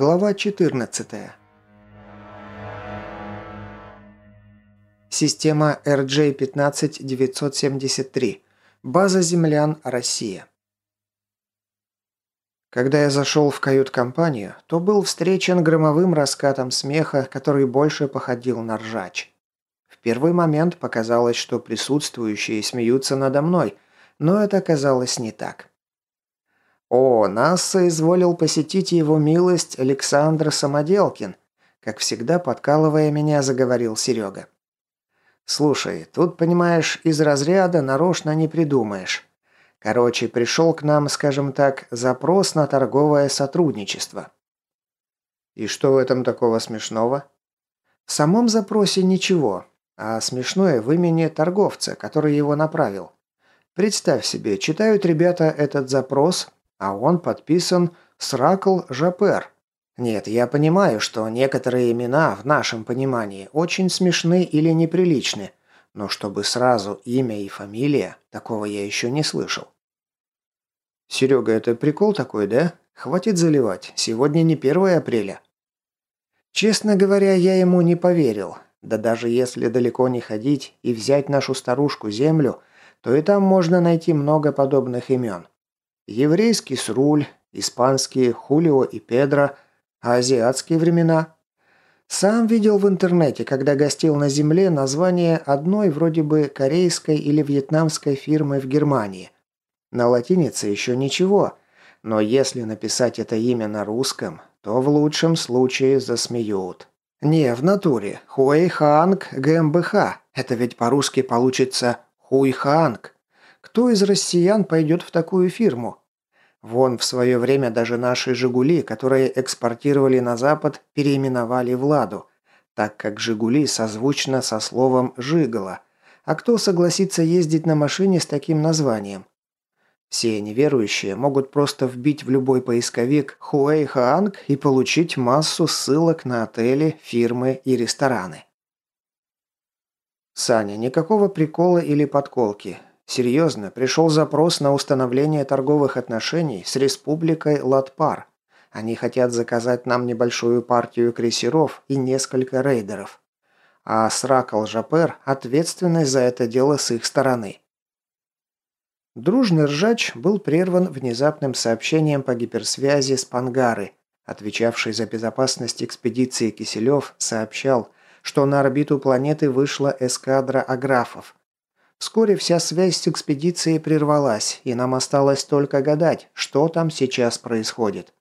Глава 14. Система RJ-15973. База землян, Россия. Когда я зашел в кают-компанию, то был встречен громовым раскатом смеха, который больше походил на ржач. В первый момент показалось, что присутствующие смеются надо мной, но это оказалось не так. О, нас соизволил посетить его милость Александр Самоделкин. Как всегда, подкалывая меня, заговорил Серега. «Слушай, тут, понимаешь, из разряда нарочно не придумаешь. Короче, пришел к нам, скажем так, запрос на торговое сотрудничество». «И что в этом такого смешного?» «В самом запросе ничего, а смешное в имени торговца, который его направил. Представь себе, читают ребята этот запрос, а он подписан Сракл Жапер. Нет, я понимаю, что некоторые имена в нашем понимании очень смешны или неприличны, но чтобы сразу имя и фамилия, такого я еще не слышал. Серега, это прикол такой, да? Хватит заливать, сегодня не 1 апреля. Честно говоря, я ему не поверил. Да даже если далеко не ходить и взять нашу старушку землю, то и там можно найти много подобных имен. Еврейский Сруль, испанские Хулио и Педро, азиатские времена. Сам видел в интернете, когда гостил на земле, название одной вроде бы корейской или вьетнамской фирмы в Германии. На латинице еще ничего, но если написать это имя на русском, то в лучшем случае засмеют. Не, в натуре. Хуэйханг ГМБХ. Это ведь по-русски получится Хуйханг. Кто из россиян пойдет в такую фирму? Вон в свое время даже наши «Жигули», которые экспортировали на Запад, переименовали в «Ладу», так как «Жигули» созвучно со словом «жигало». А кто согласится ездить на машине с таким названием? Все неверующие могут просто вбить в любой поисковик «Хуэйхаанг» и получить массу ссылок на отели, фирмы и рестораны. Саня, никакого прикола или подколки. Серьезно, пришел запрос на установление торговых отношений с республикой Латпар. Они хотят заказать нам небольшую партию крейсеров и несколько рейдеров. А Сракал Жапер – ответственность за это дело с их стороны. Дружный ржач был прерван внезапным сообщением по гиперсвязи с Пангары. Отвечавший за безопасность экспедиции Киселев сообщал, что на орбиту планеты вышла эскадра аграфов – Вскоре вся связь с экспедицией прервалась, и нам осталось только гадать, что там сейчас происходит.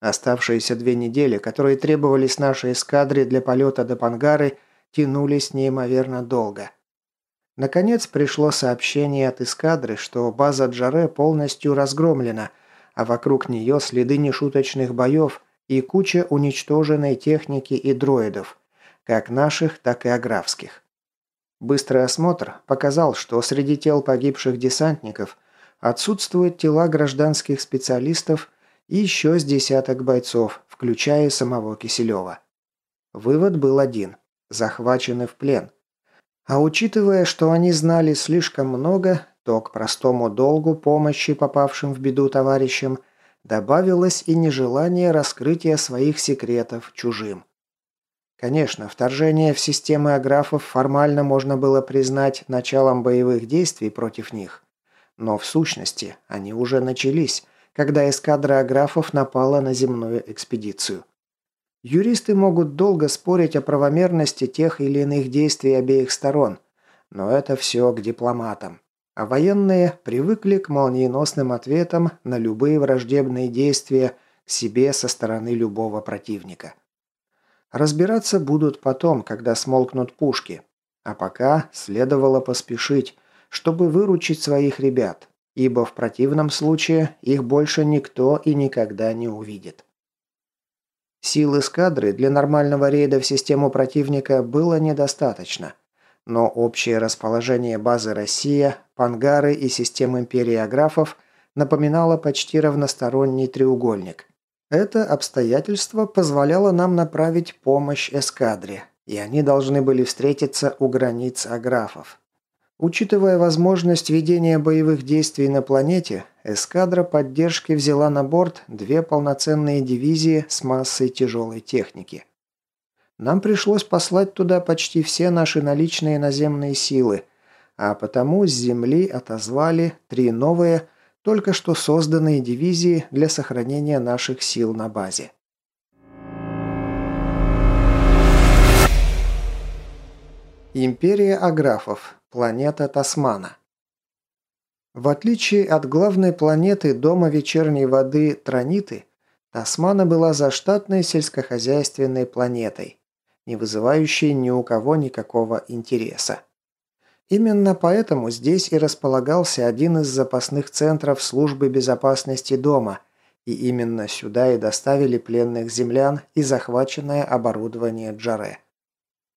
Оставшиеся две недели, которые требовались нашей эскадре для полета до Пангары, тянулись неимоверно долго. Наконец пришло сообщение от эскадры, что база Джаре полностью разгромлена, а вокруг нее следы нешуточных боев и куча уничтоженной техники и дроидов, как наших, так и аграфских. Быстрый осмотр показал, что среди тел погибших десантников отсутствуют тела гражданских специалистов и еще с десяток бойцов, включая самого Киселева. Вывод был один – захвачены в плен. А учитывая, что они знали слишком много, то к простому долгу помощи попавшим в беду товарищам добавилось и нежелание раскрытия своих секретов чужим. Конечно, вторжение в системы аграфов формально можно было признать началом боевых действий против них. Но в сущности они уже начались, когда эскадра аграфов напала на земную экспедицию. Юристы могут долго спорить о правомерности тех или иных действий обеих сторон, но это все к дипломатам. А военные привыкли к молниеносным ответам на любые враждебные действия к себе со стороны любого противника. Разбираться будут потом, когда смолкнут пушки. А пока следовало поспешить, чтобы выручить своих ребят, ибо в противном случае их больше никто и никогда не увидит. Сил эскадры для нормального рейда в систему противника было недостаточно, но общее расположение базы «Россия», «Пангары» и систем империи Аграфов напоминало почти равносторонний треугольник – это обстоятельство позволяло нам направить помощь эскадре, и они должны были встретиться у границ аграфов. Учитывая возможность ведения боевых действий на планете, эскадра поддержки взяла на борт две полноценные дивизии с массой тяжелой техники. Нам пришлось послать туда почти все наши наличные наземные силы, а потому с земли отозвали три новые, только что созданные дивизии для сохранения наших сил на базе. Империя Аграфов. Планета Тасмана. В отличие от главной планеты Дома вечерней воды Траниты, Тасмана была заштатной сельскохозяйственной планетой, не вызывающей ни у кого никакого интереса. Именно поэтому здесь и располагался один из запасных центров службы безопасности дома, и именно сюда и доставили пленных землян и захваченное оборудование Джаре.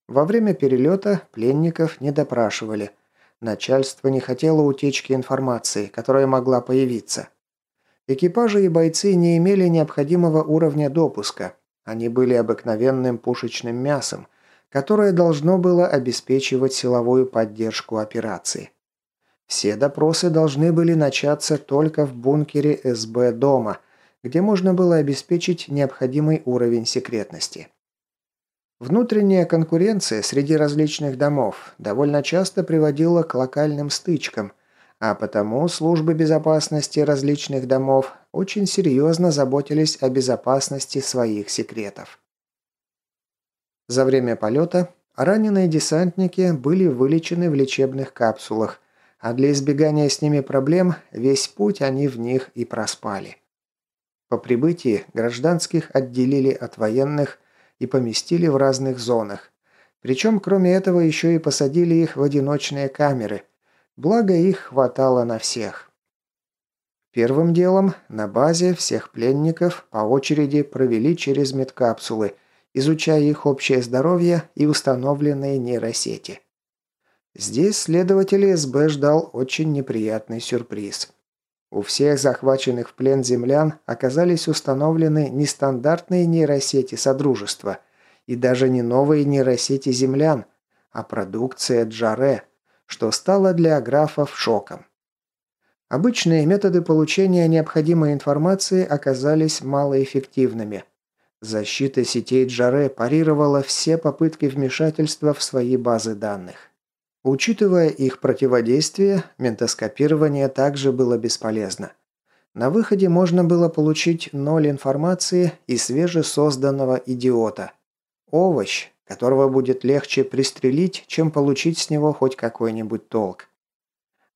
Во время перелета пленников не допрашивали. Начальство не хотело утечки информации, которая могла появиться. Экипажи и бойцы не имели необходимого уровня допуска. Они были обыкновенным пушечным мясом, которое должно было обеспечивать силовую поддержку операции. Все допросы должны были начаться только в бункере СБ дома, где можно было обеспечить необходимый уровень секретности. Внутренняя конкуренция среди различных домов довольно часто приводила к локальным стычкам, а потому службы безопасности различных домов очень серьезно заботились о безопасности своих секретов. За время полета раненые десантники были вылечены в лечебных капсулах, а для избегания с ними проблем весь путь они в них и проспали. По прибытии гражданских отделили от военных – и поместили в разных зонах. Причем, кроме этого, еще и посадили их в одиночные камеры. Благо, их хватало на всех. Первым делом на базе всех пленников по очереди провели через медкапсулы, изучая их общее здоровье и установленные нейросети. Здесь следователь СБ ждал очень неприятный сюрприз. У всех захваченных в плен землян оказались установлены нестандартные нейросети Содружества и даже не новые нейросети землян, а продукция Джаре, что стало для аграфов шоком. Обычные методы получения необходимой информации оказались малоэффективными. Защита сетей Джаре парировала все попытки вмешательства в свои базы данных. Учитывая их противодействие, ментоскопирование также было бесполезно. На выходе можно было получить ноль информации и свежесозданного идиота. Овощ, которого будет легче пристрелить, чем получить с него хоть какой-нибудь толк.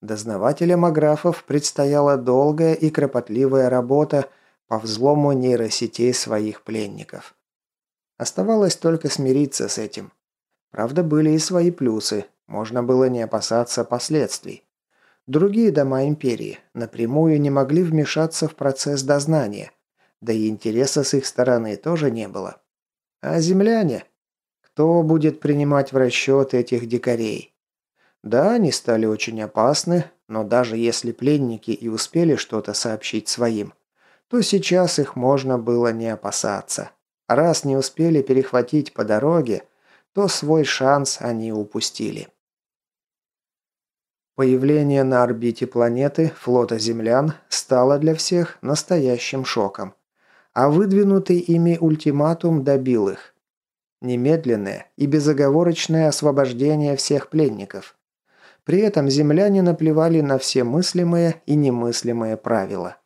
Дознавателям аграфов предстояла долгая и кропотливая работа по взлому нейросетей своих пленников. Оставалось только смириться с этим. Правда, были и свои плюсы. Можно было не опасаться последствий. Другие дома империи напрямую не могли вмешаться в процесс дознания, да и интереса с их стороны тоже не было. А земляне? Кто будет принимать в расчет этих дикарей? Да, они стали очень опасны, но даже если пленники и успели что-то сообщить своим, то сейчас их можно было не опасаться. Раз не успели перехватить по дороге, то свой шанс они упустили. Появление на орбите планеты флота землян стало для всех настоящим шоком, а выдвинутый ими ультиматум добил их. Немедленное и безоговорочное освобождение всех пленников. При этом земляне наплевали на все мыслимые и немыслимые правила.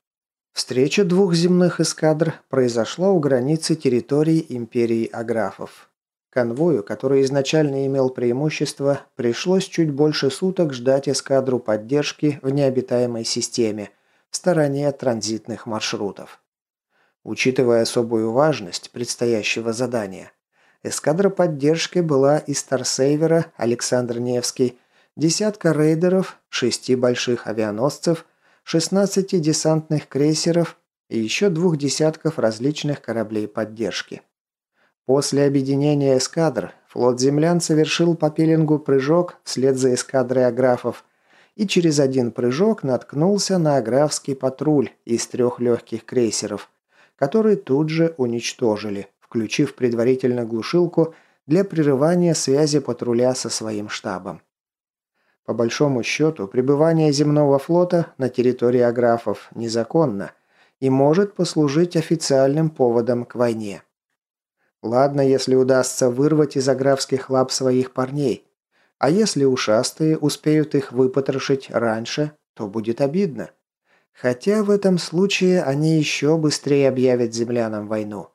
Встреча двух земных эскадр произошла у границы территории империи Аграфов. Конвою, который изначально имел преимущество, пришлось чуть больше суток ждать эскадру поддержки в необитаемой системе, в стороне от транзитных маршрутов. Учитывая особую важность предстоящего задания, эскадра поддержки была из Старсейвера Александр Невский, десятка рейдеров, шести больших авианосцев, 16 десантных крейсеров и еще двух десятков различных кораблей поддержки. После объединения эскадр флот землян совершил по пеленгу прыжок вслед за эскадрой аграфов и через один прыжок наткнулся на аграфский патруль из трех легких крейсеров, который тут же уничтожили, включив предварительно глушилку для прерывания связи патруля со своим штабом. По большому счету, пребывание земного флота на территории аграфов незаконно и может послужить официальным поводом к войне. Ладно, если удастся вырвать из аграфских лап своих парней, а если ушастые успеют их выпотрошить раньше, то будет обидно. Хотя в этом случае они еще быстрее объявят землянам войну.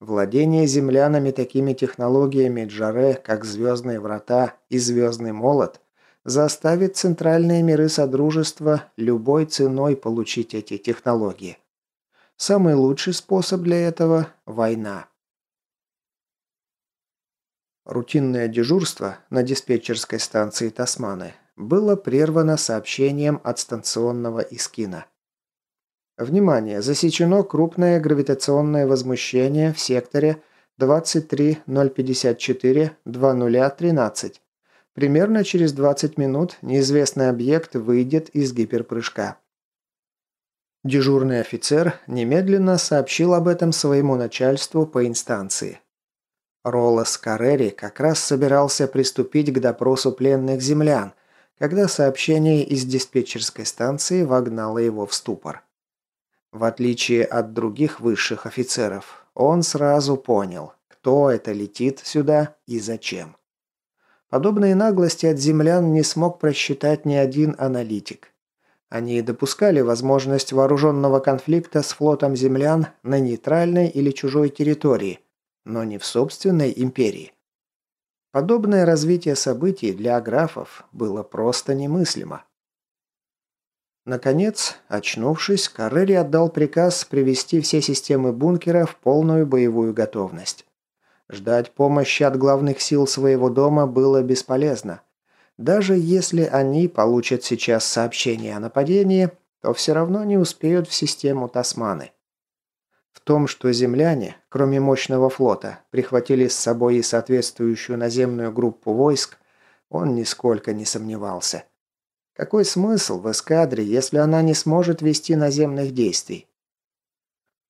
Владение землянами такими технологиями Джаре, как Звездные Врата и Звездный Молот, заставит центральные миры Содружества любой ценой получить эти технологии. Самый лучший способ для этого – война. Рутинное дежурство на диспетчерской станции Тасманы было прервано сообщением от станционного Искина. Внимание! Засечено крупное гравитационное возмущение в секторе 23054-2013. Примерно через 20 минут неизвестный объект выйдет из гиперпрыжка. Дежурный офицер немедленно сообщил об этом своему начальству по инстанции. Ролос Каррери как раз собирался приступить к допросу пленных землян, когда сообщение из диспетчерской станции вогнало его в ступор. В отличие от других высших офицеров, он сразу понял, кто это летит сюда и зачем. Подобные наглости от землян не смог просчитать ни один аналитик. Они допускали возможность вооруженного конфликта с флотом землян на нейтральной или чужой территории – но не в собственной империи. Подобное развитие событий для аграфов было просто немыслимо. Наконец, очнувшись, Каррери отдал приказ привести все системы бункера в полную боевую готовность. Ждать помощи от главных сил своего дома было бесполезно. Даже если они получат сейчас сообщение о нападении, то все равно не успеют в систему Тасманы. В том, что земляне, кроме мощного флота, прихватили с собой и соответствующую наземную группу войск, он нисколько не сомневался. Какой смысл в эскадре, если она не сможет вести наземных действий?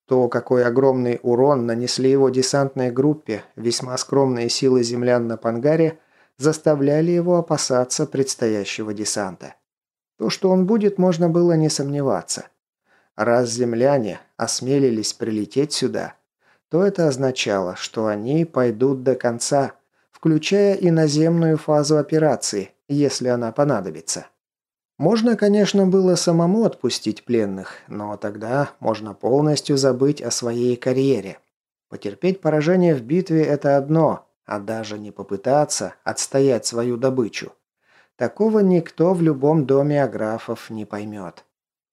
То, какой огромный урон нанесли его десантной группе весьма скромные силы землян на Пангаре, заставляли его опасаться предстоящего десанта. То, что он будет, можно было не сомневаться. Раз земляне осмелились прилететь сюда, то это означало, что они пойдут до конца, включая и наземную фазу операции, если она понадобится. Можно, конечно, было самому отпустить пленных, но тогда можно полностью забыть о своей карьере. Потерпеть поражение в битве – это одно, а даже не попытаться отстоять свою добычу. Такого никто в любом доме аграфов не поймет.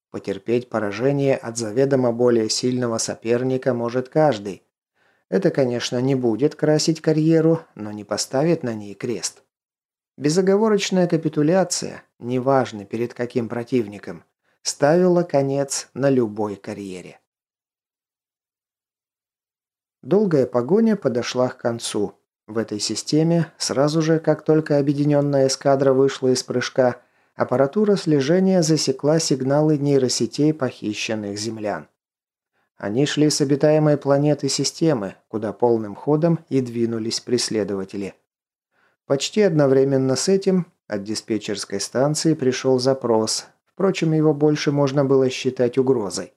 Потерпеть поражение от заведомо более сильного соперника может каждый. Это, конечно, не будет красить карьеру, но не поставит на ней крест. Безоговорочная капитуляция, неважно перед каким противником, ставила конец на любой карьере. Долгая погоня подошла к концу. В этой системе, сразу же, как только объединенная эскадра вышла из прыжка, аппаратура слежения засекла сигналы нейросетей похищенных землян. Они шли с обитаемой планеты системы, куда полным ходом и двинулись преследователи. Почти одновременно с этим от диспетчерской станции пришел запрос, впрочем, его больше можно было считать угрозой.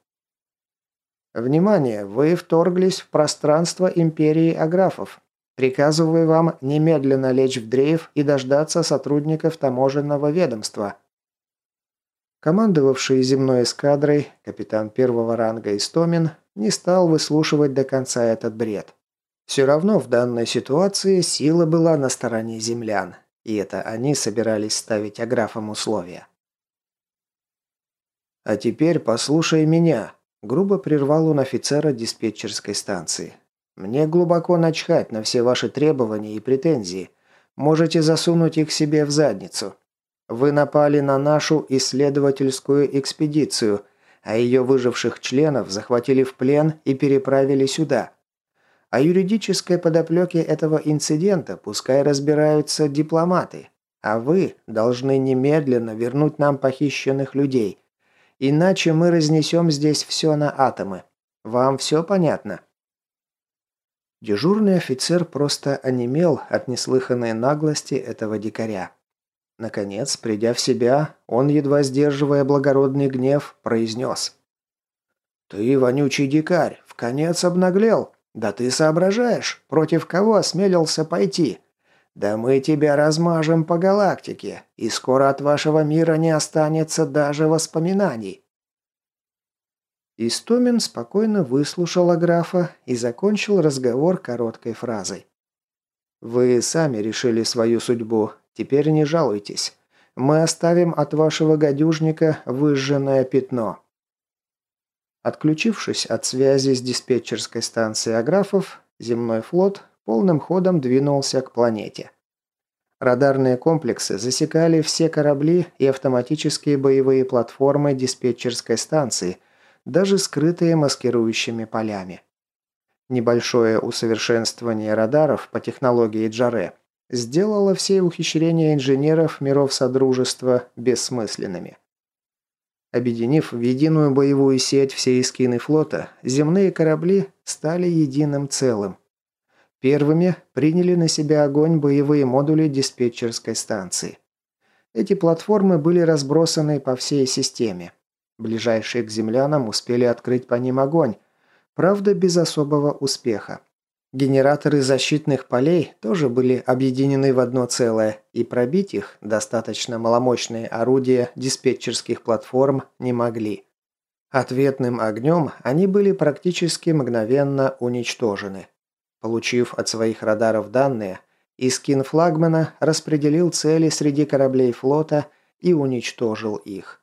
«Внимание! Вы вторглись в пространство Империи Аграфов. Приказываю вам немедленно лечь в дрейф и дождаться сотрудников таможенного ведомства. Командовавший земной эскадрой, капитан первого ранга Истомин, не стал выслушивать до конца этот бред. Все равно в данной ситуации сила была на стороне землян, и это они собирались ставить аграфам условия. «А теперь послушай меня», – грубо прервал он офицера диспетчерской станции. Мне глубоко начхать на все ваши требования и претензии. Можете засунуть их себе в задницу. Вы напали на нашу исследовательскую экспедицию, а ее выживших членов захватили в плен и переправили сюда. О юридической подоплеке этого инцидента пускай разбираются дипломаты, а вы должны немедленно вернуть нам похищенных людей. Иначе мы разнесем здесь все на атомы. Вам все понятно?» Дежурный офицер просто онемел от неслыханной наглости этого дикаря. Наконец, придя в себя, он, едва сдерживая благородный гнев, произнес. «Ты, вонючий дикарь, в конец обнаглел. Да ты соображаешь, против кого осмелился пойти? Да мы тебя размажем по галактике, и скоро от вашего мира не останется даже воспоминаний». Истомин спокойно выслушал Аграфа и закончил разговор короткой фразой. «Вы сами решили свою судьбу, теперь не жалуйтесь. Мы оставим от вашего гадюжника выжженное пятно». Отключившись от связи с диспетчерской станцией Аграфов, земной флот полным ходом двинулся к планете. Радарные комплексы засекали все корабли и автоматические боевые платформы диспетчерской станции, даже скрытые маскирующими полями. Небольшое усовершенствование радаров по технологии Джаре сделало все ухищрения инженеров миров Содружества бессмысленными. Объединив в единую боевую сеть все эскины флота, земные корабли стали единым целым. Первыми приняли на себя огонь боевые модули диспетчерской станции. Эти платформы были разбросаны по всей системе. Ближайшие к землянам успели открыть по ним огонь, правда без особого успеха. Генераторы защитных полей тоже были объединены в одно целое, и пробить их достаточно маломощные орудия диспетчерских платформ не могли. Ответным огнем они были практически мгновенно уничтожены. Получив от своих радаров данные, Искин флагмана распределил цели среди кораблей флота и уничтожил их.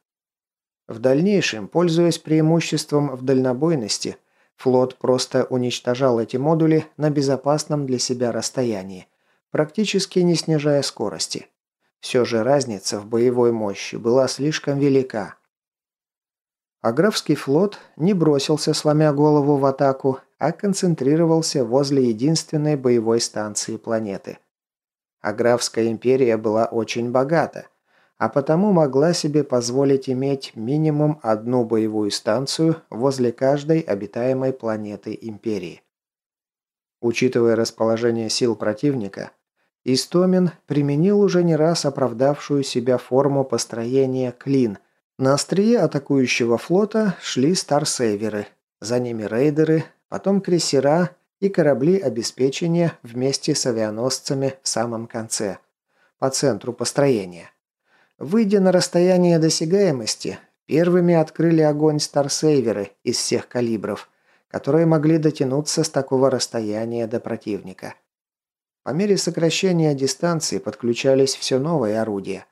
В дальнейшем, пользуясь преимуществом в дальнобойности, Флот просто уничтожал эти модули на безопасном для себя расстоянии, практически не снижая скорости. Все же разница в боевой мощи была слишком велика. Аграфский флот не бросился, сломя голову в атаку, а концентрировался возле единственной боевой станции планеты. Аграфская империя была очень богата, а потому могла себе позволить иметь минимум одну боевую станцию возле каждой обитаемой планеты Империи. Учитывая расположение сил противника, Истомин применил уже не раз оправдавшую себя форму построения «Клин». На острие атакующего флота шли старсейверы, за ними рейдеры, потом крейсера и корабли обеспечения вместе с авианосцами в самом конце, по центру построения. Выйдя на расстояние досягаемости, первыми открыли огонь старсейверы из всех калибров, которые могли дотянуться с такого расстояния до противника. По мере сокращения дистанции подключались все новые орудия.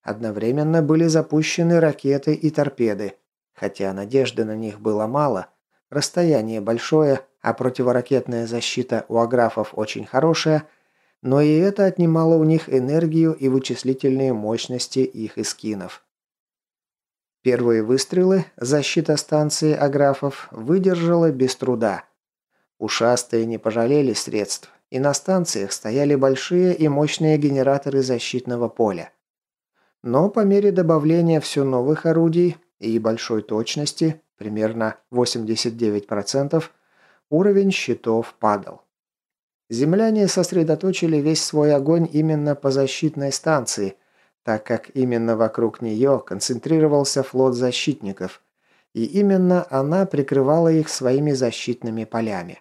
Одновременно были запущены ракеты и торпеды. Хотя надежды на них было мало, расстояние большое, а противоракетная защита у аграфов очень хорошая – но и это отнимало у них энергию и вычислительные мощности их эскинов. Первые выстрелы защита станции аграфов выдержала без труда. Ушастые не пожалели средств, и на станциях стояли большие и мощные генераторы защитного поля. Но по мере добавления все новых орудий и большой точности, примерно 89%, уровень щитов падал. Земляне сосредоточили весь свой огонь именно по защитной станции, так как именно вокруг нее концентрировался флот защитников, и именно она прикрывала их своими защитными полями.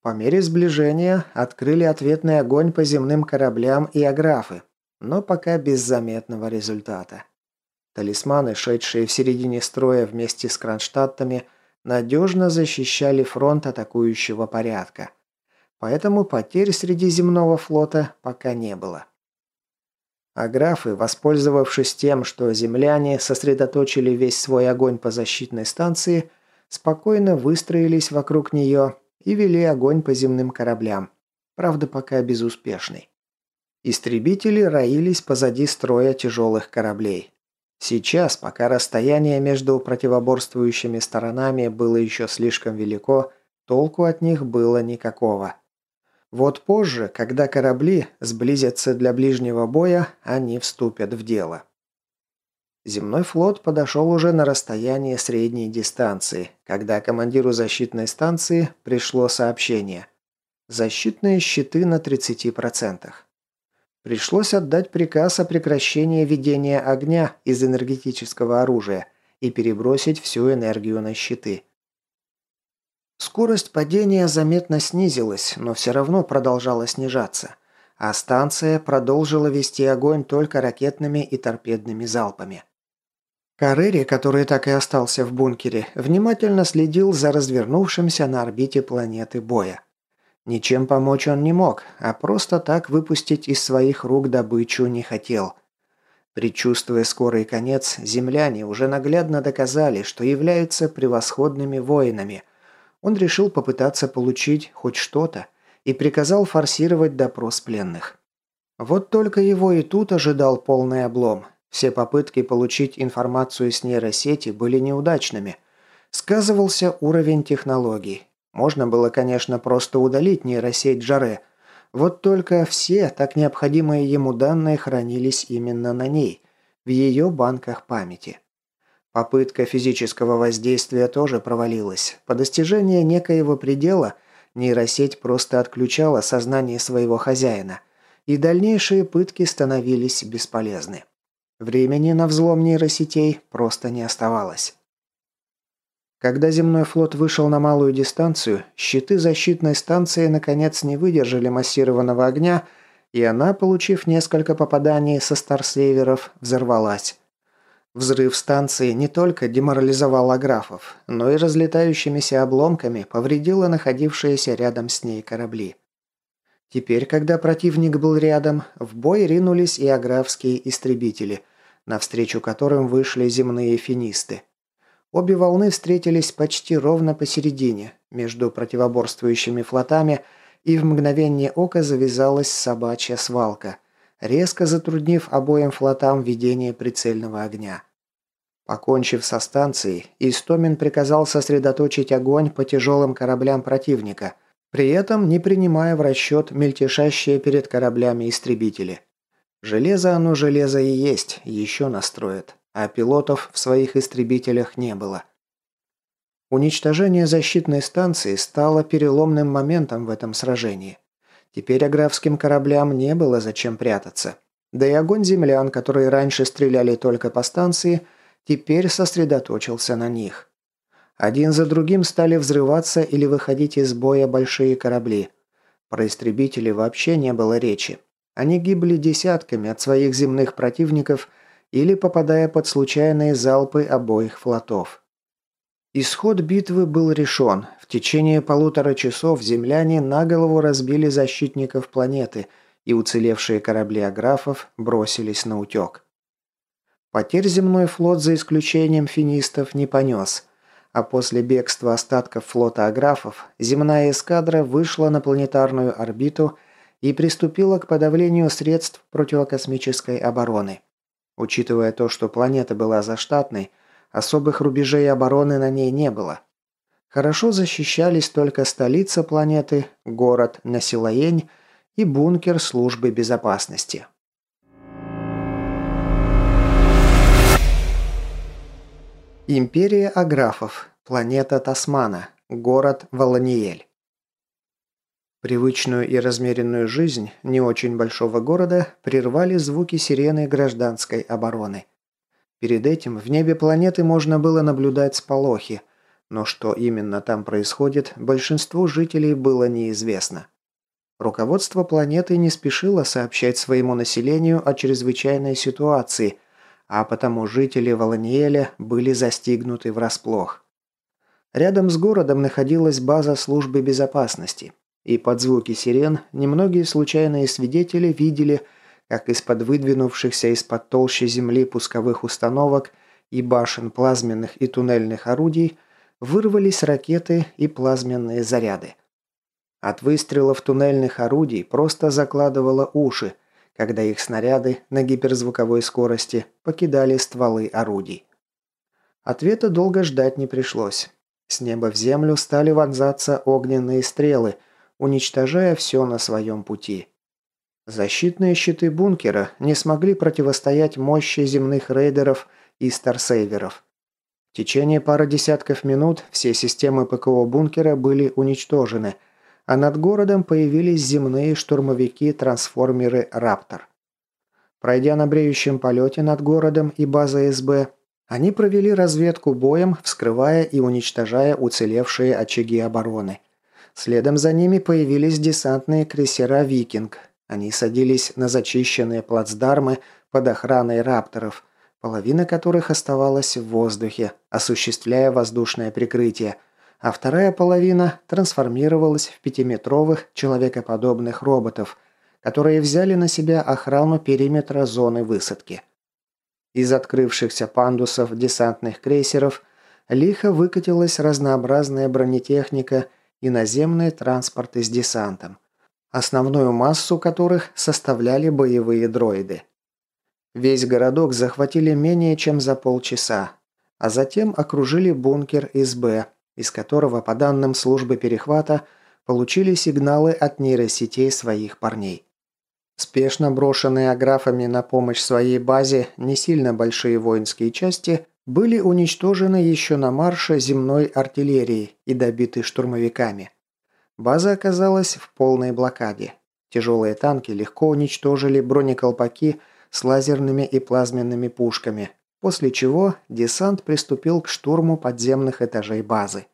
По мере сближения открыли ответный огонь по земным кораблям и аграфы, но пока без заметного результата. Талисманы, шедшие в середине строя вместе с кронштадтами, надежно защищали фронт атакующего порядка – поэтому потерь среди земного флота пока не было. А графы, воспользовавшись тем, что земляне сосредоточили весь свой огонь по защитной станции, спокойно выстроились вокруг нее и вели огонь по земным кораблям, правда пока безуспешный. Истребители роились позади строя тяжелых кораблей. Сейчас, пока расстояние между противоборствующими сторонами было еще слишком велико, толку от них было никакого. Вот позже, когда корабли сблизятся для ближнего боя, они вступят в дело. Земной флот подошел уже на расстояние средней дистанции, когда командиру защитной станции пришло сообщение. Защитные щиты на 30%. Пришлось отдать приказ о прекращении ведения огня из энергетического оружия и перебросить всю энергию на щиты. Скорость падения заметно снизилась, но все равно продолжала снижаться, а станция продолжила вести огонь только ракетными и торпедными залпами. Карери, который так и остался в бункере, внимательно следил за развернувшимся на орбите планеты боя. Ничем помочь он не мог, а просто так выпустить из своих рук добычу не хотел. Предчувствуя скорый конец, земляне уже наглядно доказали, что являются превосходными воинами. Он решил попытаться получить хоть что-то и приказал форсировать допрос пленных. Вот только его и тут ожидал полный облом. Все попытки получить информацию с нейросети были неудачными. Сказывался уровень технологий. Можно было, конечно, просто удалить нейросеть Джаре. Вот только все так необходимые ему данные хранились именно на ней, в ее банках памяти. Попытка физического воздействия тоже провалилась. По достижении некоего предела нейросеть просто отключала сознание своего хозяина, и дальнейшие пытки становились бесполезны. Времени на взлом нейросетей просто не оставалось. Когда земной флот вышел на малую дистанцию, щиты защитной станции наконец не выдержали массированного огня, и она, получив несколько попаданий со старсейверов, взорвалась. Взрыв станции не только деморализовал аграфов, но и разлетающимися обломками повредила находившиеся рядом с ней корабли. Теперь, когда противник был рядом, в бой ринулись и аграфские истребители, навстречу которым вышли земные финисты. Обе волны встретились почти ровно посередине, между противоборствующими флотами, и в мгновение ока завязалась собачья свалка, резко затруднив обоим флотам ведение прицельного огня. Покончив со станцией, Истомин приказал сосредоточить огонь по тяжелым кораблям противника – при этом не принимая в расчет мельтешащие перед кораблями истребители. Железо оно железо и есть, еще настроят, а пилотов в своих истребителях не было. Уничтожение защитной станции стало переломным моментом в этом сражении. Теперь аграфским кораблям не было зачем прятаться. Да и огонь землян, которые раньше стреляли только по станции, теперь сосредоточился на них. Один за другим стали взрываться или выходить из боя большие корабли. Про истребители вообще не было речи. Они гибли десятками от своих земных противников или попадая под случайные залпы обоих флотов. Исход битвы был решен. В течение полутора часов земляне на голову разбили защитников планеты, и уцелевшие корабли аграфов бросились на утек. Потерь земной флот, за исключением финистов, не понес – а после бегства остатков флота аграфов земная эскадра вышла на планетарную орбиту и приступила к подавлению средств противокосмической обороны. Учитывая то, что планета была заштатной, особых рубежей обороны на ней не было. Хорошо защищались только столица планеты, город Насилаень и бункер службы безопасности. Империя Аграфов. Планета Тасмана. Город Волониель. Привычную и размеренную жизнь не очень большого города прервали звуки сирены гражданской обороны. Перед этим в небе планеты можно было наблюдать сполохи, но что именно там происходит, большинству жителей было неизвестно. Руководство планеты не спешило сообщать своему населению о чрезвычайной ситуации – а потому жители Волониэля были застигнуты врасплох. Рядом с городом находилась база службы безопасности, и под звуки сирен немногие случайные свидетели видели, как из-под выдвинувшихся из-под толщи земли пусковых установок и башен плазменных и туннельных орудий вырвались ракеты и плазменные заряды. От выстрелов туннельных орудий просто закладывало уши – когда их снаряды на гиперзвуковой скорости покидали стволы орудий. Ответа долго ждать не пришлось. С неба в землю стали вонзаться огненные стрелы, уничтожая все на своем пути. Защитные щиты бункера не смогли противостоять мощи земных рейдеров и старсейверов. В течение пары десятков минут все системы ПКО бункера были уничтожены – а над городом появились земные штурмовики-трансформеры «Раптор». Пройдя на бреющем полете над городом и базой СБ, они провели разведку боем, вскрывая и уничтожая уцелевшие очаги обороны. Следом за ними появились десантные крейсера «Викинг». Они садились на зачищенные плацдармы под охраной рапторов, половина которых оставалась в воздухе, осуществляя воздушное прикрытие, а вторая половина трансформировалась в пятиметровых человекоподобных роботов, которые взяли на себя охрану периметра зоны высадки. Из открывшихся пандусов десантных крейсеров лихо выкатилась разнообразная бронетехника и наземные транспорты с десантом, основную массу которых составляли боевые дроиды. Весь городок захватили менее чем за полчаса, а затем окружили бункер СБ, из которого, по данным службы перехвата, получили сигналы от нейросетей своих парней. Спешно брошенные аграфами на помощь своей базе не сильно большие воинские части были уничтожены еще на марше земной артиллерии и добиты штурмовиками. База оказалась в полной блокаде. Тяжелые танки легко уничтожили бронеколпаки с лазерными и плазменными пушками, после чего десант приступил к штурму подземных этажей базы.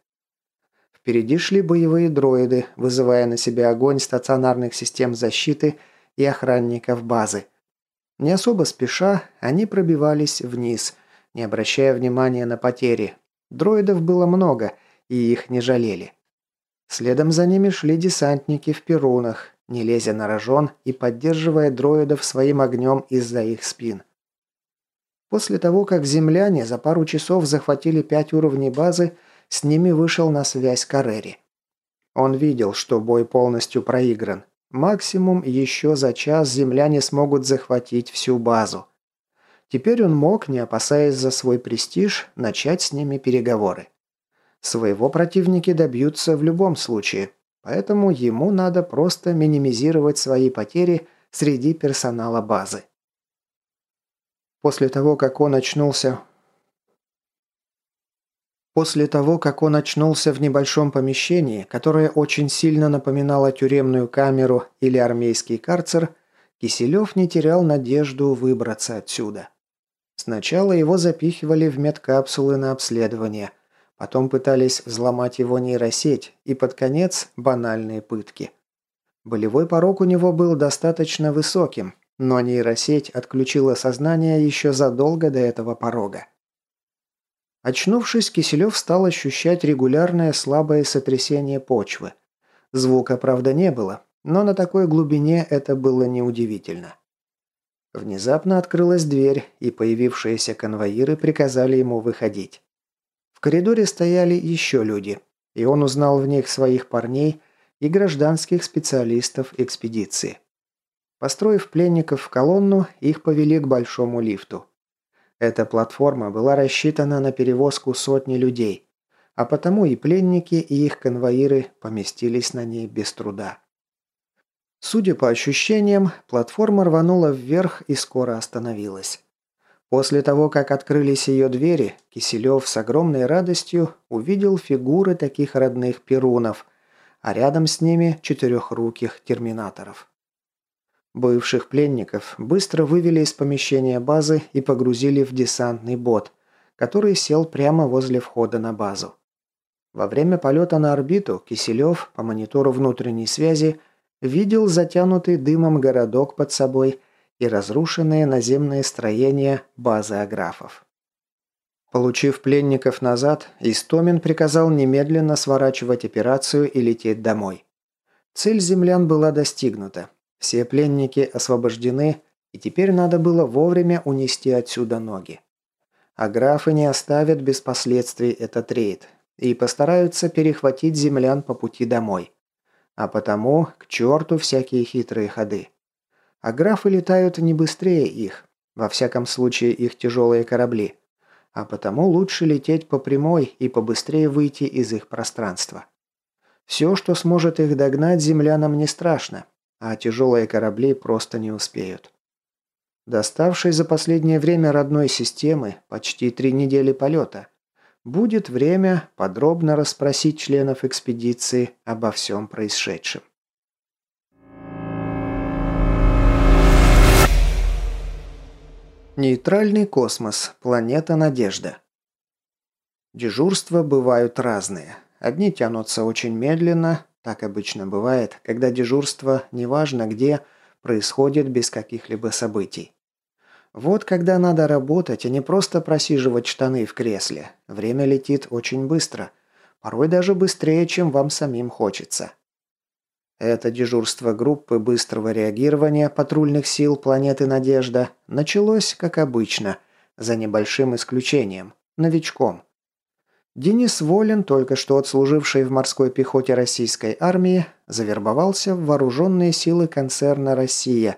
Впереди шли боевые дроиды, вызывая на себя огонь стационарных систем защиты – и охранников базы. Не особо спеша, они пробивались вниз, не обращая внимания на потери. Дроидов было много, и их не жалели. Следом за ними шли десантники в перунах, не лезя на рожон и поддерживая дроидов своим огнем из-за их спин. После того, как земляне за пару часов захватили пять уровней базы, с ними вышел на связь Карери. Он видел, что бой полностью проигран, Максимум еще за час земляне смогут захватить всю базу. Теперь он мог, не опасаясь за свой престиж, начать с ними переговоры. Своего противники добьются в любом случае, поэтому ему надо просто минимизировать свои потери среди персонала базы. После того, как он очнулся После того, как он очнулся в небольшом помещении, которое очень сильно напоминало тюремную камеру или армейский карцер, Киселев не терял надежду выбраться отсюда. Сначала его запихивали в медкапсулы на обследование, потом пытались взломать его нейросеть и под конец банальные пытки. Болевой порог у него был достаточно высоким, но нейросеть отключила сознание еще задолго до этого порога. Очнувшись, Киселев стал ощущать регулярное слабое сотрясение почвы. Звука, правда, не было, но на такой глубине это было неудивительно. Внезапно открылась дверь, и появившиеся конвоиры приказали ему выходить. В коридоре стояли еще люди, и он узнал в них своих парней и гражданских специалистов экспедиции. Построив пленников в колонну, их повели к большому лифту. Эта платформа была рассчитана на перевозку сотни людей, а потому и пленники, и их конвоиры поместились на ней без труда. Судя по ощущениям, платформа рванула вверх и скоро остановилась. После того, как открылись ее двери, Киселев с огромной радостью увидел фигуры таких родных перунов, а рядом с ними четырехруких терминаторов. Бывших пленников быстро вывели из помещения базы и погрузили в десантный бот, который сел прямо возле входа на базу. Во время полета на орбиту Киселев по монитору внутренней связи видел затянутый дымом городок под собой и разрушенные наземные строения базы аграфов. Получив пленников назад, Истомин приказал немедленно сворачивать операцию и лететь домой. Цель землян была достигнута, все пленники освобождены, и теперь надо было вовремя унести отсюда ноги. А графы не оставят без последствий этот рейд и постараются перехватить землян по пути домой. А потому к черту всякие хитрые ходы. А графы летают не быстрее их, во всяком случае их тяжелые корабли. А потому лучше лететь по прямой и побыстрее выйти из их пространства. Все, что сможет их догнать, землянам не страшно, а тяжелые корабли просто не успеют. Доставшей за последнее время родной системы почти три недели полета, будет время подробно расспросить членов экспедиции обо всем происшедшем. Нейтральный космос. Планета Надежда. Дежурства бывают разные. Одни тянутся очень медленно, так обычно бывает, когда дежурство, неважно где, происходит без каких-либо событий. Вот когда надо работать, а не просто просиживать штаны в кресле. Время летит очень быстро. Порой даже быстрее, чем вам самим хочется. Это дежурство группы быстрого реагирования патрульных сил планеты Надежда началось, как обычно, за небольшим исключением – новичком. Денис Волин, только что отслуживший в морской пехоте российской армии, завербовался в вооруженные силы концерна «Россия»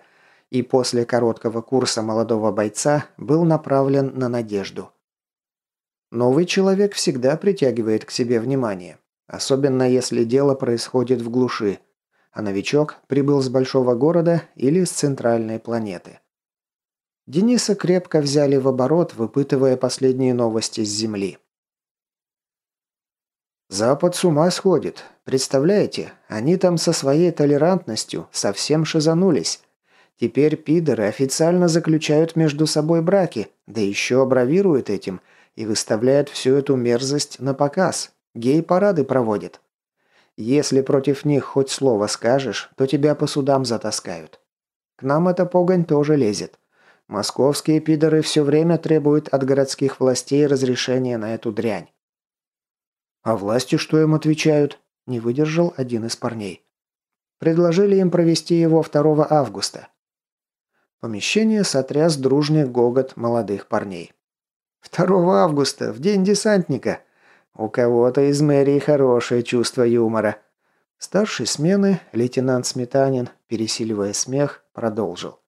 и после короткого курса молодого бойца был направлен на «Надежду». Новый человек всегда притягивает к себе внимание, особенно если дело происходит в глуши – а новичок прибыл с большого города или с центральной планеты. Дениса крепко взяли в оборот, выпытывая последние новости с Земли. Запад с ума сходит. Представляете, они там со своей толерантностью совсем шизанулись. Теперь пидоры официально заключают между собой браки, да еще бравируют этим и выставляют всю эту мерзость на показ. Гей-парады проводят. Если против них хоть слово скажешь, то тебя по судам затаскают. К нам эта погонь тоже лезет. Московские пидоры все время требуют от городских властей разрешения на эту дрянь. А власти что им отвечают? Не выдержал один из парней. Предложили им провести его 2 августа. Помещение сотряс дружный гогот молодых парней. 2 августа, в день десантника. У кого-то из мэрии хорошее чувство юмора. Старший смены, лейтенант Сметанин, пересиливая смех, продолжил.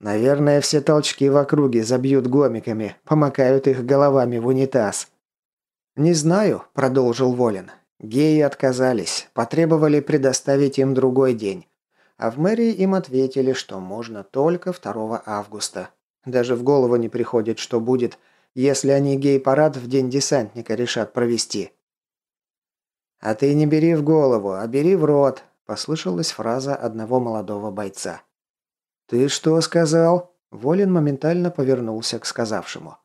Наверное, все толчки в округе забьют гомиками, помакают их головами в унитаз. «Не знаю», – продолжил Волин. Геи отказались, потребовали предоставить им другой день. А в мэрии им ответили, что можно только 2 августа. Даже в голову не приходит, что будет, если они гей-парад в день десантника решат провести. «А ты не бери в голову, а бери в рот», – послышалась фраза одного молодого бойца. «Ты что сказал?» – Волин моментально повернулся к сказавшему.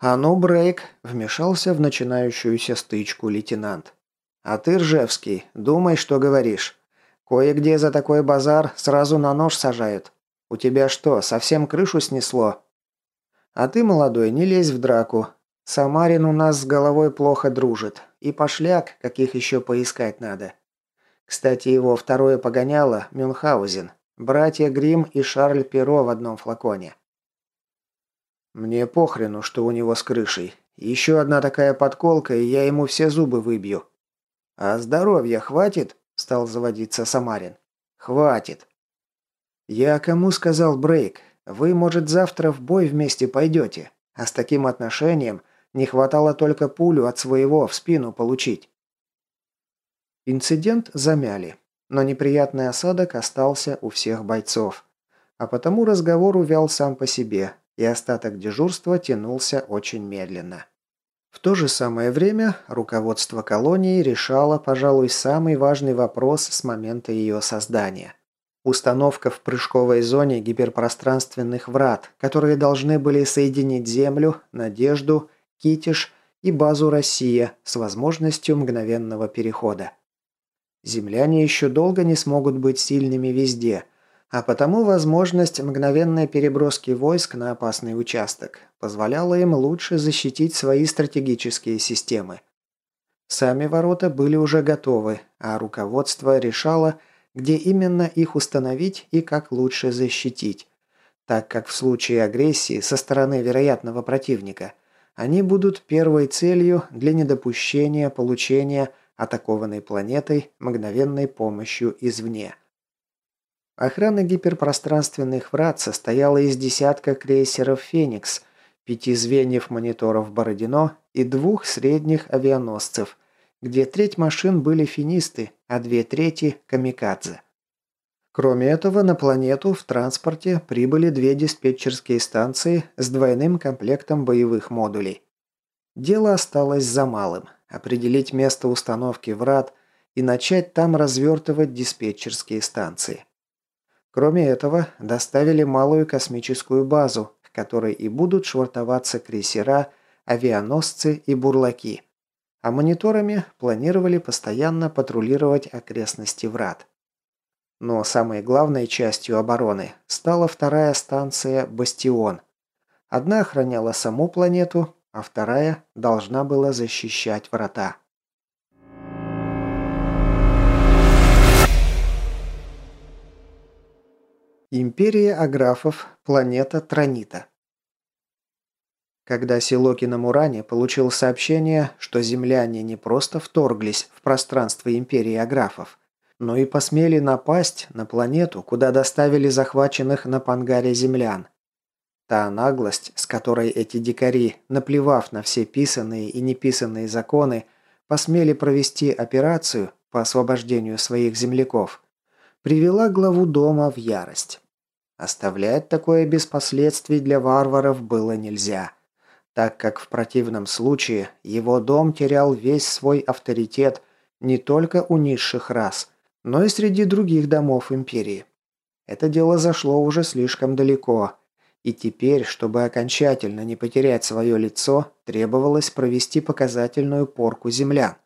«А ну, Брейк!» – вмешался в начинающуюся стычку лейтенант. «А ты, Ржевский, думай, что говоришь. Кое-где за такой базар сразу на нож сажают. У тебя что, совсем крышу снесло? А ты, молодой, не лезь в драку. Самарин у нас с головой плохо дружит. И пошляк, каких еще поискать надо. Кстати, его второе погоняло – Мюнхгаузен. Братья Грим и Шарль Перо в одном флаконе. Мне похрену, что у него с крышей. Еще одна такая подколка, и я ему все зубы выбью. А здоровья хватит? Стал заводиться Самарин. Хватит. Я кому сказал брейк? Вы, может, завтра в бой вместе пойдете, а с таким отношением не хватало только пулю от своего в спину получить. Инцидент замяли, но неприятный осадок остался у всех бойцов. А потому разговор увял сам по себе, и остаток дежурства тянулся очень медленно. В то же самое время руководство колонии решало, пожалуй, самый важный вопрос с момента ее создания. Установка в прыжковой зоне гиперпространственных врат, которые должны были соединить Землю, Надежду, Китиш и базу «Россия» с возможностью мгновенного перехода. Земляне еще долго не смогут быть сильными везде, а потому возможность мгновенной переброски войск на опасный участок позволяла им лучше защитить свои стратегические системы. Сами ворота были уже готовы, а руководство решало – где именно их установить и как лучше защитить, так как в случае агрессии со стороны вероятного противника они будут первой целью для недопущения получения атакованной планетой мгновенной помощью извне. Охрана гиперпространственных врат состояла из десятка крейсеров «Феникс», пяти звеньев мониторов «Бородино» и двух средних авианосцев, где треть машин были финисты, а две трети – камикадзе. Кроме этого, на планету в транспорте прибыли две диспетчерские станции с двойным комплектом боевых модулей. Дело осталось за малым – определить место установки врат и начать там развертывать диспетчерские станции. Кроме этого, доставили малую космическую базу, к которой и будут швартоваться крейсера, авианосцы и бурлаки. А мониторами планировали постоянно патрулировать окрестности врат. Но самой главной частью обороны стала вторая станция «Бастион». Одна охраняла саму планету, а вторая должна была защищать врата. Империя Аграфов, планета Транита. Когда Силоки на Муране получил сообщение, что земляне не просто вторглись в пространство Империи Аграфов, но и посмели напасть на планету, куда доставили захваченных на Пангаре землян. Та наглость, с которой эти дикари, наплевав на все писанные и неписанные законы, посмели провести операцию по освобождению своих земляков – привела главу дома в ярость. Оставлять такое без последствий для варваров было нельзя, так как в противном случае его дом терял весь свой авторитет не только у низших рас, но и среди других домов империи. Это дело зашло уже слишком далеко, и теперь, чтобы окончательно не потерять свое лицо, требовалось провести показательную порку землян.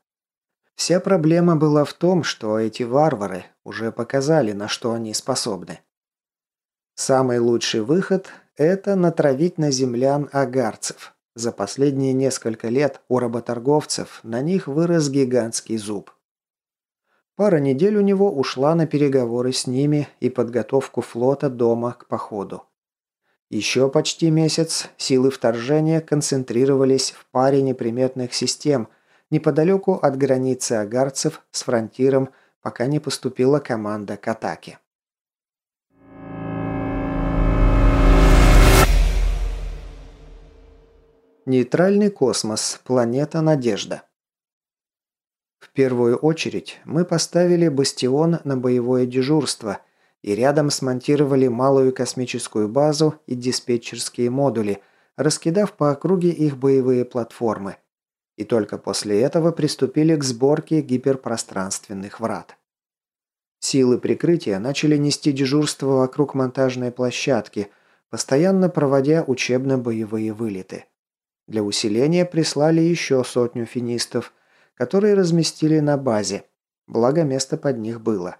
Вся проблема была в том, что эти варвары уже показали, на что они способны. Самый лучший выход – это натравить на землян агарцев. За последние несколько лет у работорговцев на них вырос гигантский зуб. Пара недель у него ушла на переговоры с ними и подготовку флота дома к походу. Еще почти месяц силы вторжения концентрировались в паре неприметных систем – неподалеку от границы агарцев с фронтиром, пока не поступила команда к атаке. Нейтральный космос. Планета Надежда. В первую очередь мы поставили бастион на боевое дежурство и рядом смонтировали малую космическую базу и диспетчерские модули, раскидав по округе их боевые платформы – и только после этого приступили к сборке гиперпространственных врат. Силы прикрытия начали нести дежурство вокруг монтажной площадки, постоянно проводя учебно-боевые вылеты. Для усиления прислали еще сотню финистов, которые разместили на базе, благо место под них было.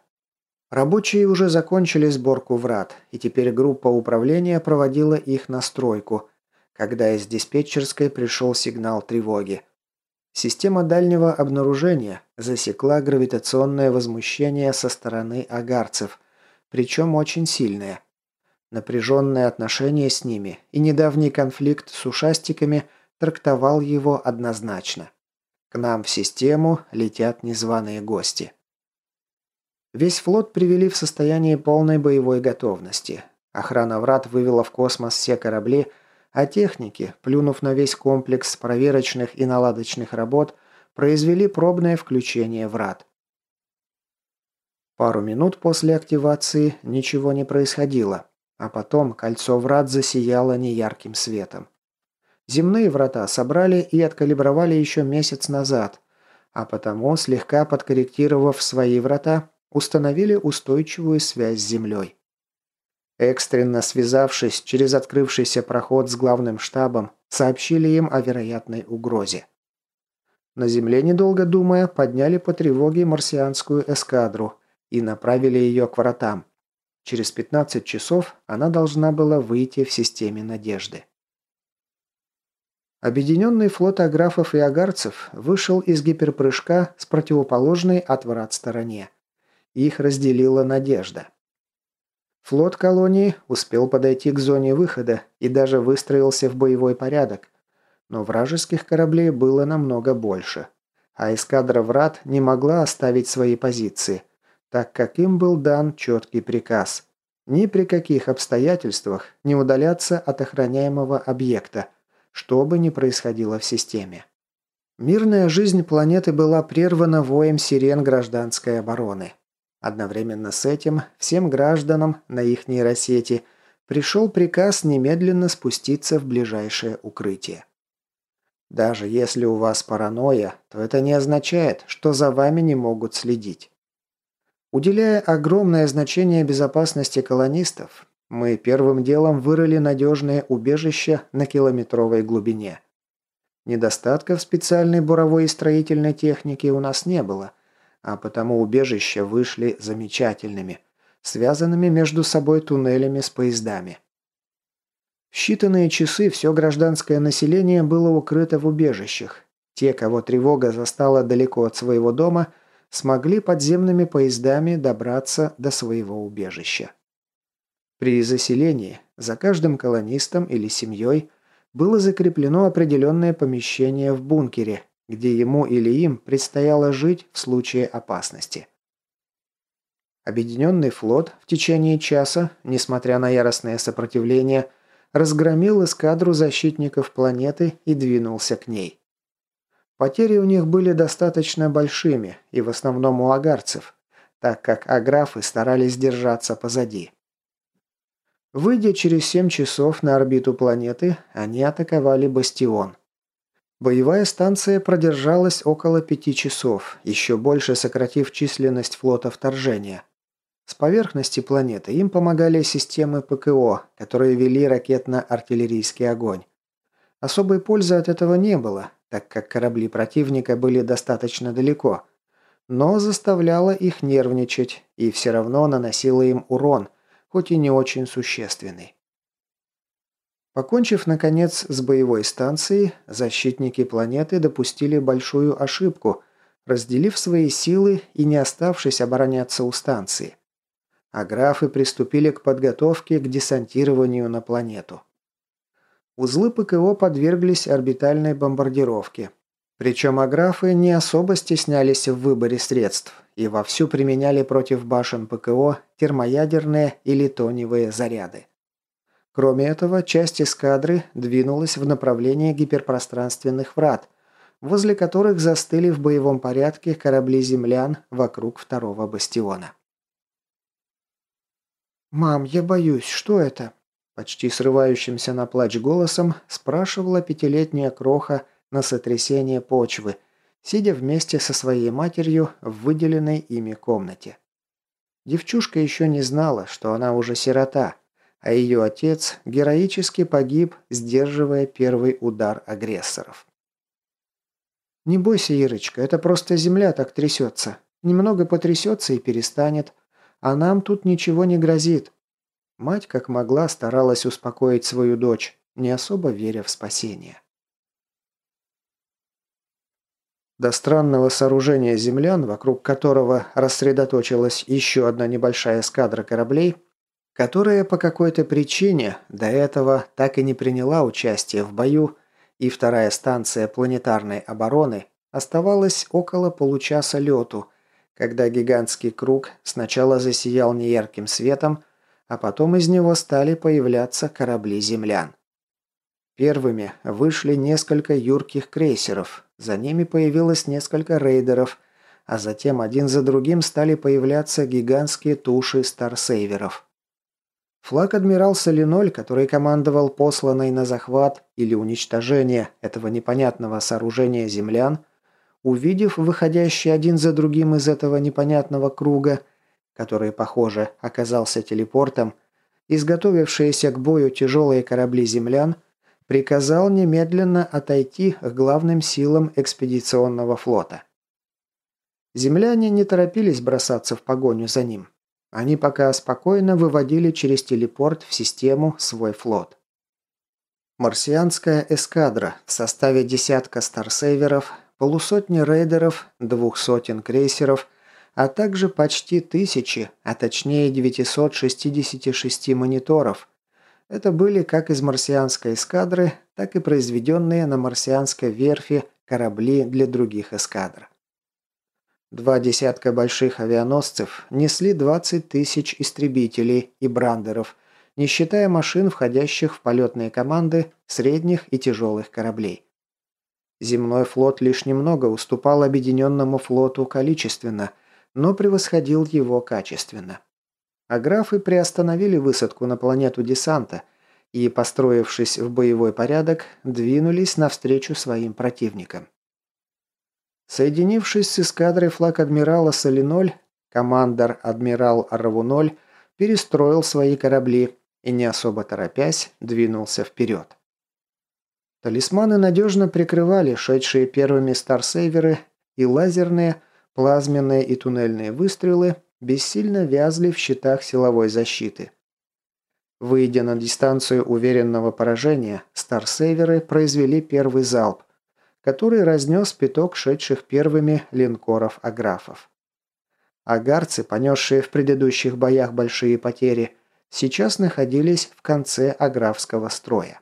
Рабочие уже закончили сборку врат, и теперь группа управления проводила их настройку, когда из диспетчерской пришел сигнал тревоги – Система дальнего обнаружения засекла гравитационное возмущение со стороны агарцев, причем очень сильное. Напряженное отношение с ними и недавний конфликт с ушастиками трактовал его однозначно. К нам в систему летят незваные гости. Весь флот привели в состояние полной боевой готовности. Охрана врат вывела в космос все корабли – а техники, плюнув на весь комплекс проверочных и наладочных работ, произвели пробное включение врат. Пару минут после активации ничего не происходило, а потом кольцо врат засияло неярким светом. Земные врата собрали и откалибровали еще месяц назад, а потому, слегка подкорректировав свои врата, установили устойчивую связь с Землей. Экстренно связавшись через открывшийся проход с главным штабом, сообщили им о вероятной угрозе. На земле, недолго думая, подняли по тревоге марсианскую эскадру и направили ее к вратам. Через 15 часов она должна была выйти в системе «Надежды». Объединенный флот аграфов и агарцев вышел из гиперпрыжка с противоположной от врат стороне. Их разделила «Надежда». Флот колонии успел подойти к зоне выхода и даже выстроился в боевой порядок. Но вражеских кораблей было намного больше. А эскадра врат не могла оставить свои позиции, так как им был дан четкий приказ. Ни при каких обстоятельствах не удаляться от охраняемого объекта, что бы ни происходило в системе. Мирная жизнь планеты была прервана воем сирен гражданской обороны. Одновременно с этим всем гражданам на их нейросети пришел приказ немедленно спуститься в ближайшее укрытие. Даже если у вас паранойя, то это не означает, что за вами не могут следить. Уделяя огромное значение безопасности колонистов, мы первым делом вырыли надежное убежище на километровой глубине. Недостатков специальной буровой и строительной техники у нас не было, а потому убежища вышли замечательными, связанными между собой туннелями с поездами. В считанные часы все гражданское население было укрыто в убежищах. Те, кого тревога застала далеко от своего дома – смогли подземными поездами добраться до своего убежища. При заселении за каждым колонистом или семьей было закреплено определенное помещение в бункере, где ему или им предстояло жить в случае опасности. Объединенный флот в течение часа, несмотря на яростное сопротивление, разгромил эскадру защитников планеты и двинулся к ней. Потери у них были достаточно большими, и в основном у агарцев, так как аграфы старались держаться позади. Выйдя через 7 часов на орбиту планеты, они атаковали бастион. Боевая станция продержалась около пяти часов, еще больше сократив численность флота вторжения. С поверхности планеты им помогали системы ПКО, которые вели ракетно-артиллерийский огонь. Особой пользы от этого не было, так как корабли противника были достаточно далеко, но заставляла их нервничать и все равно наносила им урон, хоть и не очень существенный. Покончив, наконец, с боевой станцией, защитники планеты допустили большую ошибку, разделив свои силы и не оставшись обороняться у станции. А графы приступили к подготовке к десантированию на планету. Узлы ПКО подверглись орбитальной бомбардировке. Причем аграфы не особо стеснялись в выборе средств и вовсю применяли против башен ПКО термоядерные или тоневые заряды. Кроме этого, часть эскадры двинулась в направлении гиперпространственных врат, возле которых застыли в боевом порядке корабли землян вокруг второго бастиона. «Мам, я боюсь, что это?» Почти срывающимся на плач голосом спрашивала пятилетняя кроха на сотрясение почвы, сидя вместе со своей матерью в выделенной ими комнате. Девчушка еще не знала, что она уже сирота, а ее отец героически погиб, сдерживая первый удар агрессоров. «Не бойся, Ирочка, это просто земля так трясется. Немного потрясется и перестанет. А нам тут ничего не грозит. Мать как могла старалась успокоить свою дочь, не особо веря в спасение. До странного сооружения землян, вокруг которого рассредоточилась еще одна небольшая эскадра кораблей, которая по какой-то причине до этого так и не приняла участие в бою, и вторая станция планетарной обороны оставалась около получаса лету, когда гигантский круг сначала засиял неярким светом, а потом из него стали появляться корабли землян. Первыми вышли несколько юрких крейсеров, за ними появилось несколько рейдеров, а затем один за другим стали появляться гигантские туши старсейверов. Флаг адмирал Солиноль, который командовал посланной на захват или уничтожение этого непонятного сооружения землян, увидев выходящий один за другим из этого непонятного круга, который, похоже, оказался телепортом, изготовившиеся к бою тяжелые корабли землян, приказал немедленно отойти к главным силам экспедиционного флота. Земляне не торопились бросаться в погоню за ним. Они пока спокойно выводили через телепорт в систему свой флот. Марсианская эскадра в составе десятка старсейверов, полусотни рейдеров, двух сотен крейсеров а также почти тысячи, а точнее 966 мониторов. Это были как из марсианской эскадры, так и произведенные на марсианской верфи корабли для других эскадр. Два десятка больших авианосцев несли 20 тысяч истребителей и брандеров, не считая машин, входящих в полетные команды средних и тяжелых кораблей. Земной флот лишь немного уступал объединенному флоту количественно – но превосходил его качественно. А графы приостановили высадку на планету десанта и, построившись в боевой порядок, двинулись навстречу своим противникам. Соединившись с эскадрой флаг адмирала Солиноль, командор адмирал Равуноль перестроил свои корабли и, не особо торопясь, двинулся вперед. Талисманы надежно прикрывали шедшие первыми старсейверы и лазерные, плазменные и туннельные выстрелы бессильно вязли в щитах силовой защиты. Выйдя на дистанцию уверенного поражения, старсейверы произвели первый залп, который разнес пяток шедших первыми линкоров-аграфов. Агарцы, понесшие в предыдущих боях большие потери, сейчас находились в конце аграфского строя.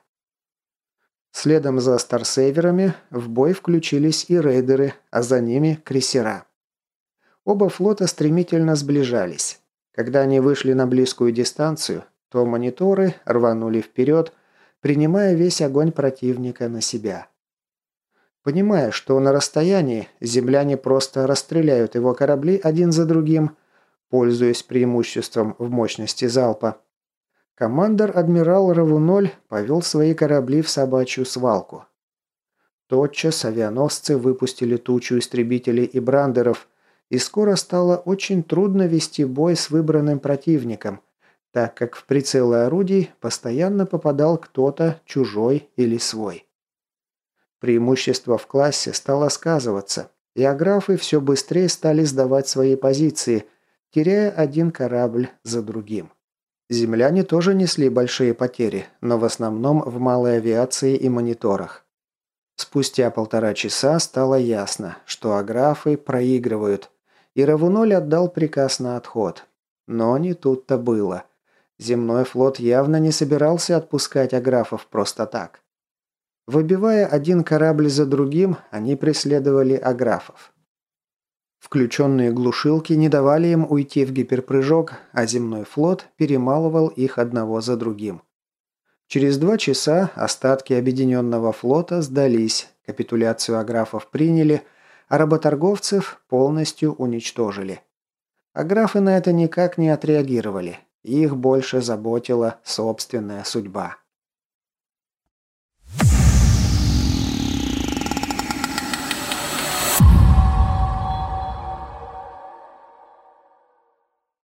Следом за старсейверами в бой включились и рейдеры, а за ними крейсера. Оба флота стремительно сближались. Когда они вышли на близкую дистанцию, то мониторы рванули вперед, принимая весь огонь противника на себя. Понимая, что на расстоянии земляне просто расстреляют его корабли один за другим, пользуясь преимуществом в мощности залпа, командор-адмирал Равуноль повел свои корабли в собачью свалку. Тотчас авианосцы выпустили тучу истребителей и брандеров, и скоро стало очень трудно вести бой с выбранным противником, так как в прицелы орудий постоянно попадал кто-то чужой или свой. Преимущество в классе стало сказываться, и аграфы все быстрее стали сдавать свои позиции, теряя один корабль за другим. Земляне тоже несли большие потери, но в основном в малой авиации и мониторах. Спустя полтора часа стало ясно, что аграфы проигрывают, и Равуноль отдал приказ на отход. Но не тут-то было. Земной флот явно не собирался отпускать аграфов просто так. Выбивая один корабль за другим, они преследовали аграфов. Включенные глушилки не давали им уйти в гиперпрыжок, а земной флот перемалывал их одного за другим. Через два часа остатки объединенного флота сдались, капитуляцию аграфов приняли, а работорговцев полностью уничтожили. Аграфы на это никак не отреагировали, их больше заботила собственная судьба.